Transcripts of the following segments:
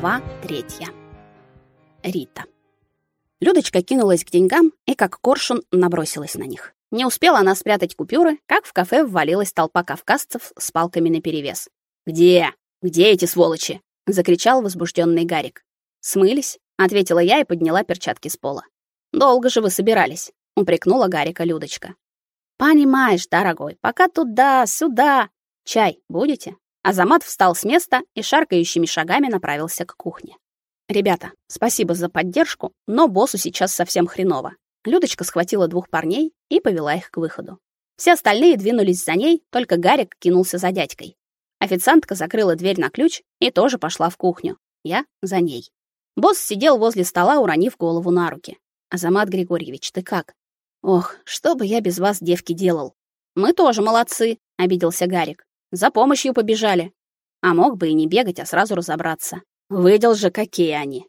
Глава третья. Рита. Людочка кинулась к деньгам и как коршун набросилась на них. Не успела она спрятать купюры, как в кафе ввалилась толпа кавказцев с палками наперевес. «Где? Где эти сволочи?» — закричал возбужденный Гарик. «Смылись?» — ответила я и подняла перчатки с пола. «Долго же вы собирались?» — упрекнула Гарика Людочка. «Понимаешь, дорогой, пока туда-сюда. Чай будете?» Азамат встал с места и шаркающими шагами направился к кухне. Ребята, спасибо за поддержку, но боссу сейчас совсем хреново. Людочка схватила двух парней и повела их к выходу. Все остальные двинулись за ней, только Гарик кинулся за дядькой. Официантка закрыла дверь на ключ и тоже пошла в кухню. Я за ней. Босс сидел возле стола, уронив голову на руки. Азамат Григорьевич, ты как? Ох, что бы я без вас, девки, делал? Мы тоже молодцы, обиделся Гарик. За помощью побежали. А мог бы и не бегать, а сразу разобраться. Выдел же, какие они.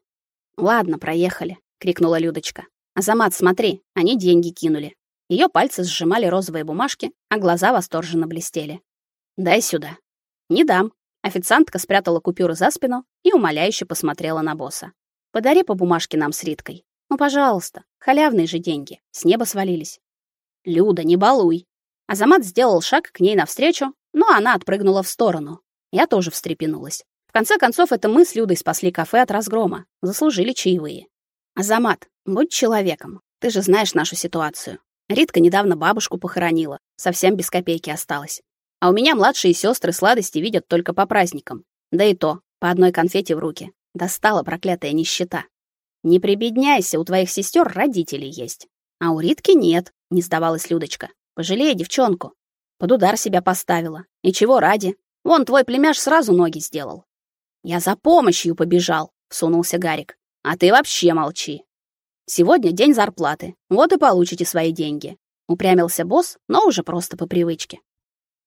Ладно, проехали, крикнула Людочка. Азамат, смотри, они деньги кинули. Ее пальцы сжимали розовые бумажки, а глаза восторженно блестели. Дай сюда. Не дам. Официантка спрятала купюры за спину и умоляюще посмотрела на босса. Подари по бумажке нам с Риткой. Ну, пожалуйста, халявные же деньги, с неба свалились. Люда, не балуй. Азамат сделал шаг к ней навстречу, но она отпрыгнула в сторону. Я тоже встрепенулась. В конце концов, это мы с Людой спасли кафе от разгрома, заслужили чаевые. Азамат, будь человеком. Ты же знаешь нашу ситуацию. Ритка недавно бабушку похоронила, совсем без копейки осталась. А у меня младшие сестры сладости видят только по праздникам. Да и то, по одной конфете в руки. Достала проклятая нищета. Не прибедняйся, у твоих сестер родители есть. А у Ритки нет, не сдавалась Людочка. Пожалей девчонку. Под удар себя поставила. И чего ради? Вон твой племяш сразу ноги сделал. Я за помощью побежал, всунулся Гарик. А ты вообще молчи. Сегодня день зарплаты. Вот и получите свои деньги. Упрямился босс, но уже просто по привычке.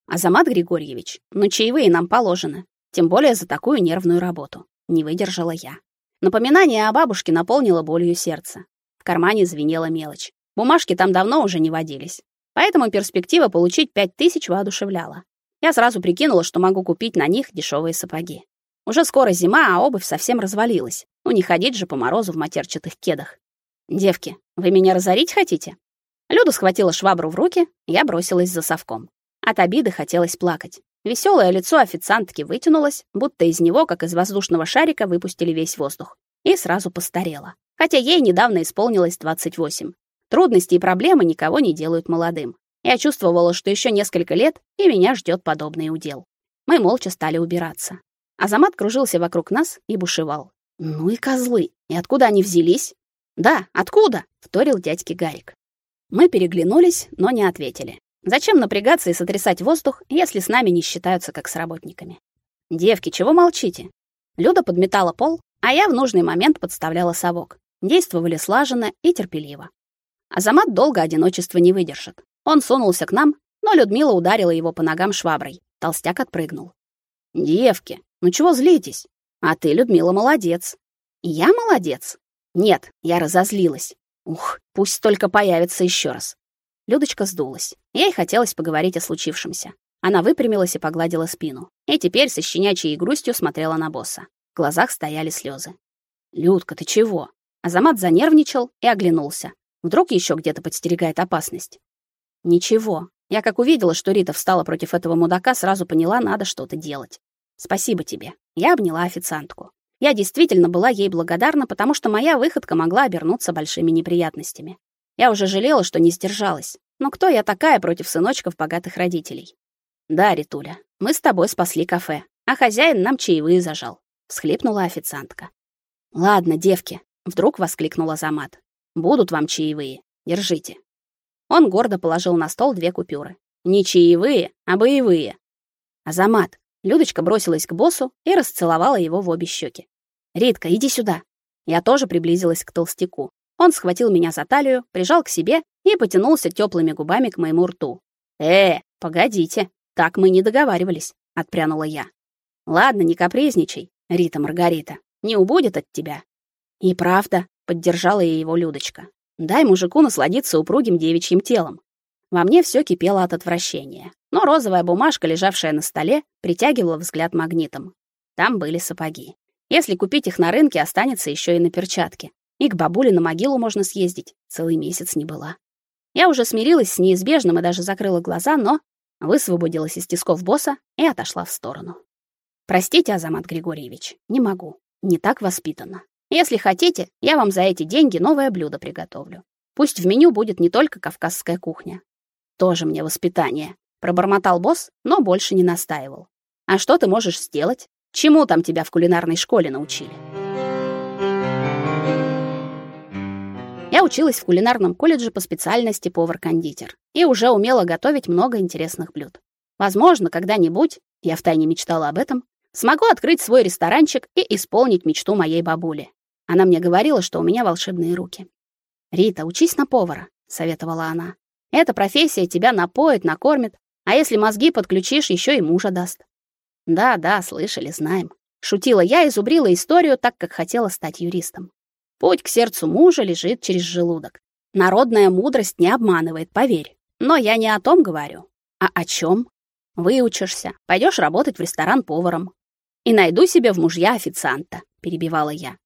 Азамат Григорьевич, ну чаевые нам положены, тем более за такую нервную работу. Не выдержала я. Напоминание о бабушке наполнило болью сердце. В кармане звенела мелочь. Бумажки там давно уже не водились. Поэтому перспектива получить пять тысяч воодушевляла. Я сразу прикинула, что могу купить на них дешевые сапоги. Уже скоро зима, а обувь совсем развалилась. Ну не ходить же по морозу в матерчатых кедах. Девки, вы меня разорить хотите? Люда схватила швабру в руки, я бросилась за совком. От обиды хотелось плакать. Веселое лицо официантки вытянулось, будто из него, как из воздушного шарика, выпустили весь воздух. И сразу постарела. Хотя ей недавно исполнилось 28. Трудности и проблемы никого не делают молодым. Я чувствовала, что еще несколько лет, и меня ждет подобный удел. Мы молча стали убираться. Азамат кружился вокруг нас и бушевал. «Ну и козлы! И откуда они взялись?» «Да, откуда?» — вторил дядьки Гарик. Мы переглянулись, но не ответили. Зачем напрягаться и сотрясать воздух, если с нами не считаются как с работниками? «Девки, чего молчите?» Люда подметала пол, а я в нужный момент подставляла совок. Действовали слаженно и терпеливо. Азамат долго одиночества не выдержит. Он сунулся к нам, но Людмила ударила его по ногам шваброй. Толстяк отпрыгнул. «Девки, ну чего злитесь? А ты, Людмила, молодец». «Я молодец?» «Нет, я разозлилась. Ух, пусть только появится еще раз». Людочка сдулась. Ей хотелось поговорить о случившемся. Она выпрямилась и погладила спину. И теперь со щенячьей грустью смотрела на босса. В глазах стояли слезы. «Людка, ты чего?» Азамат занервничал и оглянулся. Вдруг еще где-то подстерегает опасность. Ничего. Я как увидела, что Рита встала против этого мудака, сразу поняла, надо что-то делать. Спасибо тебе. Я обняла официантку. Я действительно была ей благодарна, потому что моя выходка могла обернуться большими неприятностями. Я уже жалела, что не сдержалась. Но кто я такая против сыночков богатых родителей? Да, Ритуля, мы с тобой спасли кафе, а хозяин нам чаевые зажал, всхлипнула официантка. Ладно, девки, вдруг воскликнула Замат. Будут вам чаевые. Держите. Он гордо положил на стол две купюры. Не чаевые, а боевые. Азамат. Людочка бросилась к боссу и расцеловала его в обе щеки. Ритка, иди сюда. Я тоже приблизилась к толстяку. Он схватил меня за талию, прижал к себе и потянулся теплыми губами к моему рту. Э, погодите, так мы не договаривались, отпрянула я. Ладно, не капризничай, Рита Маргарита. Не убудет от тебя. И правда, поддержала я его Людочка. Дай мужику насладиться упругим девичьим телом. Во мне все кипело от отвращения, но розовая бумажка, лежавшая на столе, притягивала взгляд магнитом. Там были сапоги. Если купить их на рынке, останется еще и на перчатке. И к бабуле на могилу можно съездить. Целый месяц не была. Я уже смирилась с неизбежным и даже закрыла глаза, но высвободилась из тисков босса и отошла в сторону. Простите, Азамат Григорьевич, не могу. Не так воспитана. Если хотите, я вам за эти деньги новое блюдо приготовлю. Пусть в меню будет не только кавказская кухня. Тоже мне воспитание, пробормотал босс, но больше не настаивал. А что ты можешь сделать? Чему там тебя в кулинарной школе научили? Я училась в кулинарном колледже по специальности повар-кондитер и уже умела готовить много интересных блюд. Возможно, когда-нибудь, я втайне мечтала об этом, смогу открыть свой ресторанчик и исполнить мечту моей бабули. Она мне говорила, что у меня волшебные руки. «Рита, учись на повара», — советовала она. «Эта профессия тебя напоит, накормит, а если мозги подключишь, еще и мужа даст». «Да, да, слышали, знаем». Шутила я и зубрила историю так, как хотела стать юристом. Путь к сердцу мужа лежит через желудок. Народная мудрость не обманывает, поверь. Но я не о том говорю. А о чем? Выучишься, пойдешь работать в ресторан поваром. И найду себе в мужья официанта, перебивала я.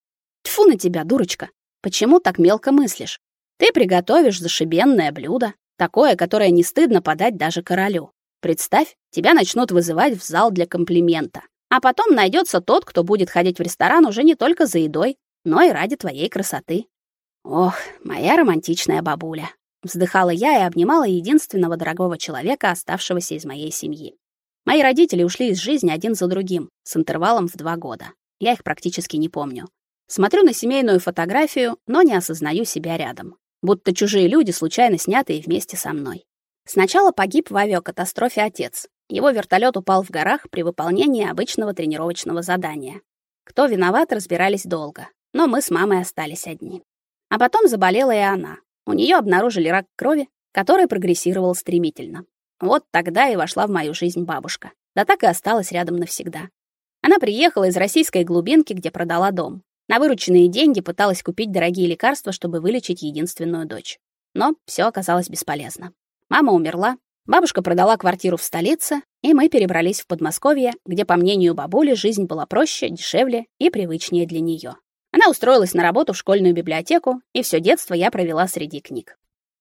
Тьфу на тебя, дурочка. Почему так мелко мыслишь? Ты приготовишь зашибенное блюдо, такое, которое не стыдно подать даже королю. Представь, тебя начнут вызывать в зал для комплимента. А потом найдется тот, кто будет ходить в ресторан уже не только за едой, но и ради твоей красоты. Ох, моя романтичная бабуля. Вздыхала я и обнимала единственного дорогого человека, оставшегося из моей семьи. Мои родители ушли из жизни один за другим, с интервалом в два года. Я их практически не помню. Смотрю на семейную фотографию, но не осознаю себя рядом. Будто чужие люди, случайно снятые вместе со мной. Сначала погиб в авиакатастрофе отец. Его вертолет упал в горах при выполнении обычного тренировочного задания. Кто виноват, разбирались долго но мы с мамой остались одни. А потом заболела и она. У нее обнаружили рак крови, который прогрессировал стремительно. Вот тогда и вошла в мою жизнь бабушка. Да так и осталась рядом навсегда. Она приехала из российской глубинки, где продала дом. На вырученные деньги пыталась купить дорогие лекарства, чтобы вылечить единственную дочь. Но все оказалось бесполезно. Мама умерла, бабушка продала квартиру в столице, и мы перебрались в Подмосковье, где, по мнению бабули, жизнь была проще, дешевле и привычнее для нее. Она устроилась на работу в школьную библиотеку, и все детство я провела среди книг.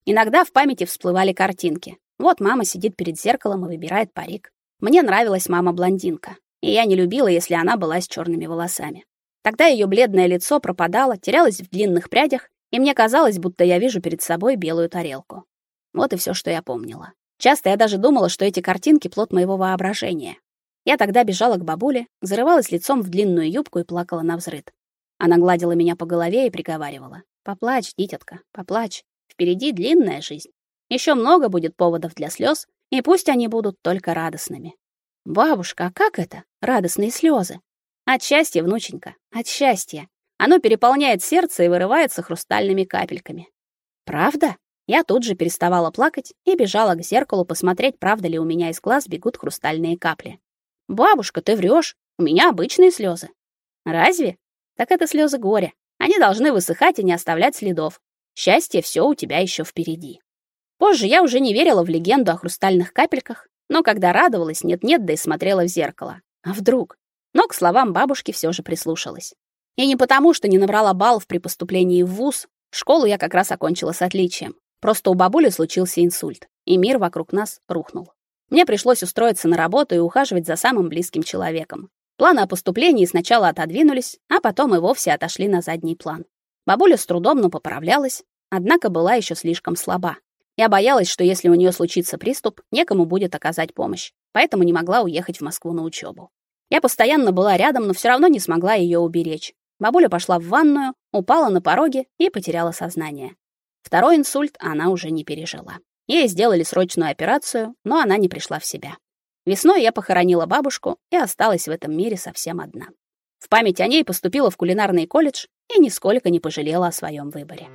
Иногда в памяти всплывали картинки. Вот мама сидит перед зеркалом и выбирает парик. Мне нравилась мама-блондинка, и я не любила, если она была с черными волосами. Тогда ее бледное лицо пропадало, терялось в длинных прядях, и мне казалось, будто я вижу перед собой белую тарелку. Вот и все, что я помнила. Часто я даже думала, что эти картинки плод моего воображения. Я тогда бежала к бабуле, зарывалась лицом в длинную юбку и плакала на взрыд. Она гладила меня по голове и приговаривала: "Поплачь, дитятка, поплачь. Впереди длинная жизнь. Еще много будет поводов для слез, и пусть они будут только радостными". Бабушка, а как это? Радостные слезы? От счастья, внученька, от счастья. Оно переполняет сердце и вырывается хрустальными капельками. Правда? Я тут же переставала плакать и бежала к зеркалу посмотреть, правда ли у меня из глаз бегут хрустальные капли. Бабушка, ты врешь. У меня обычные слезы. Разве? так это слезы горя. Они должны высыхать и не оставлять следов. Счастье все у тебя еще впереди. Позже я уже не верила в легенду о хрустальных капельках, но когда радовалась, нет-нет, да и смотрела в зеркало. А вдруг? Но к словам бабушки все же прислушалась. И не потому, что не набрала баллов при поступлении в вуз. Школу я как раз окончила с отличием. Просто у бабули случился инсульт, и мир вокруг нас рухнул. Мне пришлось устроиться на работу и ухаживать за самым близким человеком. Планы о поступлении сначала отодвинулись, а потом и вовсе отошли на задний план. Бабуля с трудом, но поправлялась, однако была еще слишком слаба. Я боялась, что если у нее случится приступ, некому будет оказать помощь, поэтому не могла уехать в Москву на учебу. Я постоянно была рядом, но все равно не смогла ее уберечь. Бабуля пошла в ванную, упала на пороге и потеряла сознание. Второй инсульт она уже не пережила. Ей сделали срочную операцию, но она не пришла в себя. Весной я похоронила бабушку и осталась в этом мире совсем одна. В память о ней поступила в кулинарный колледж и нисколько не пожалела о своем выборе.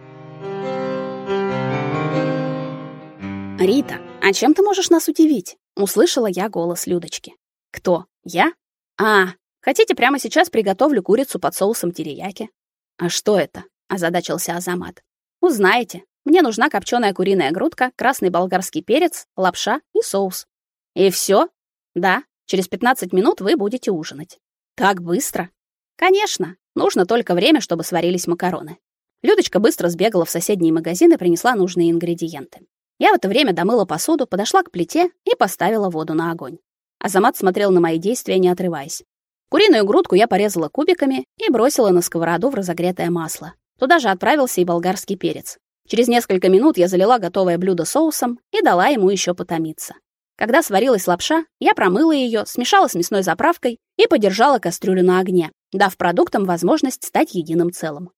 Рита, а чем ты можешь нас удивить? услышала я голос Людочки. Кто? Я? А, хотите прямо сейчас приготовлю курицу под соусом терияки? А что это? озадачился Азамат. Узнаете. Мне нужна копченая куриная грудка, красный болгарский перец, лапша и соус. И все? Да, через 15 минут вы будете ужинать. Так быстро? Конечно, нужно только время, чтобы сварились макароны. Людочка быстро сбегала в соседний магазин и принесла нужные ингредиенты. Я в это время домыла посуду, подошла к плите и поставила воду на огонь. Азамат смотрел на мои действия, не отрываясь. Куриную грудку я порезала кубиками и бросила на сковороду в разогретое масло. Туда же отправился и болгарский перец. Через несколько минут я залила готовое блюдо соусом и дала ему еще потомиться. Когда сварилась лапша, я промыла ее, смешала с мясной заправкой и подержала кастрюлю на огне, дав продуктам возможность стать единым целым.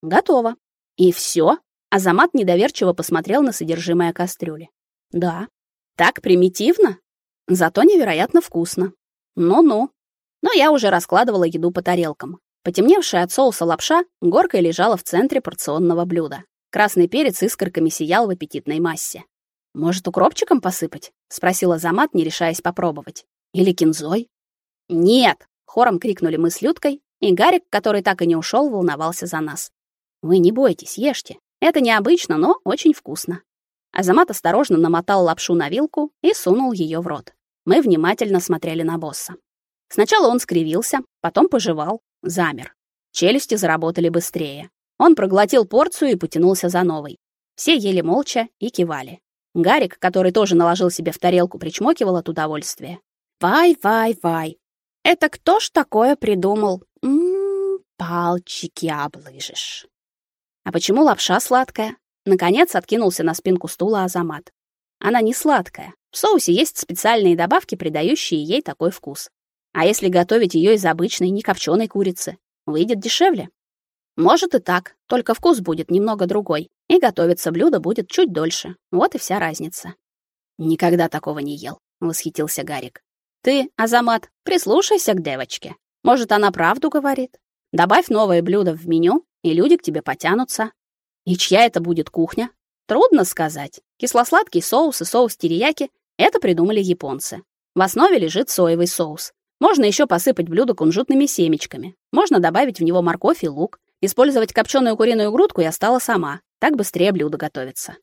Готово. И все? Азамат недоверчиво посмотрел на содержимое кастрюли. Да. Так примитивно, зато невероятно вкусно. Ну-ну. Но я уже раскладывала еду по тарелкам. Потемневшая от соуса лапша горкой лежала в центре порционного блюда. Красный перец искорками сиял в аппетитной массе. «Может, укропчиком посыпать?» — спросила Замат, не решаясь попробовать. «Или кинзой?» «Нет!» — хором крикнули мы с Людкой, и Гарик, который так и не ушел, волновался за нас. «Вы не бойтесь, ешьте. Это необычно, но очень вкусно». Азамат осторожно намотал лапшу на вилку и сунул ее в рот. Мы внимательно смотрели на босса. Сначала он скривился, потом пожевал, замер. Челюсти заработали быстрее. Он проглотил порцию и потянулся за новой. Все ели молча и кивали. Гарик, который тоже наложил себе в тарелку, причмокивал от удовольствия. «Вай, вай, вай! Это кто ж такое придумал? Ммм, пальчики облыжешь!» «А почему лапша сладкая?» Наконец откинулся на спинку стула Азамат. «Она не сладкая. В соусе есть специальные добавки, придающие ей такой вкус. А если готовить ее из обычной, некопченой курицы, выйдет дешевле. Может и так, только вкус будет немного другой, и готовиться блюдо будет чуть дольше. Вот и вся разница. Никогда такого не ел, восхитился Гарик. Ты, Азамат, прислушайся к девочке. Может, она правду говорит. Добавь новое блюдо в меню, и люди к тебе потянутся. И чья это будет кухня? Трудно сказать. Кисло-сладкий соус и соус терияки это придумали японцы. В основе лежит соевый соус. Можно еще посыпать блюдо кунжутными семечками. Можно добавить в него морковь и лук. Использовать копченую куриную грудку я стала сама. Так быстрее блюдо готовится.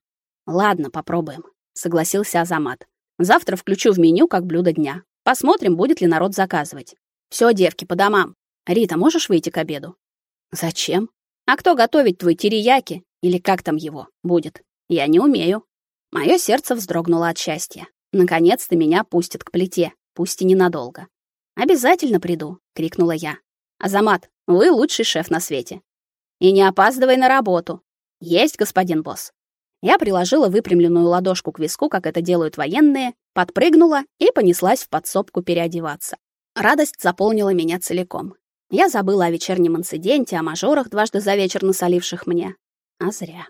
Ладно, попробуем, согласился Азамат. Завтра включу в меню как блюдо дня. Посмотрим, будет ли народ заказывать. Все, девки, по домам. Рита, можешь выйти к обеду? Зачем? А кто готовить твой терияки или как там его будет? Я не умею. Мое сердце вздрогнуло от счастья. Наконец-то меня пустят к плите, пусть и ненадолго. Обязательно приду, крикнула я. Азамат, вы лучший шеф на свете. И не опаздывай на работу. Есть, господин босс. Я приложила выпрямленную ладошку к виску, как это делают военные, подпрыгнула и понеслась в подсобку переодеваться. Радость заполнила меня целиком. Я забыла о вечернем инциденте, о мажорах, дважды за вечер насоливших мне. А зря.